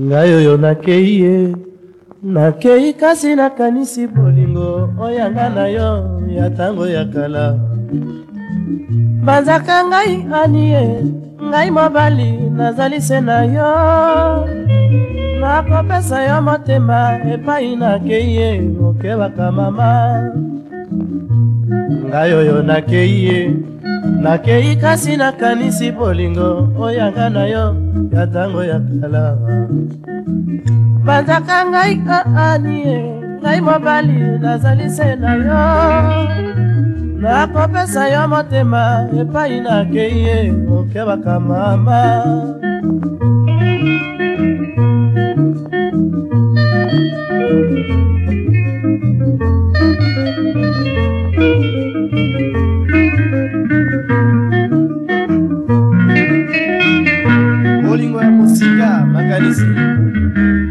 ngai oyo nakei ye nakei kasi nakanisi bolingo oyanga na yo ya ntango ya kala banzaka ngai anie ngai mobali nazali se na yo nakopesa yo motema epai nakei ye okebaka mama ngai oyo nakei ye nakei kasi nakanisi bolingo oyanga na yo ya ntango ya kala banzaka ngai kaanie ngai mobali nazali se na yo nakopesa yo motema epai nakei ye okebaka mama domingo de música, Macarici.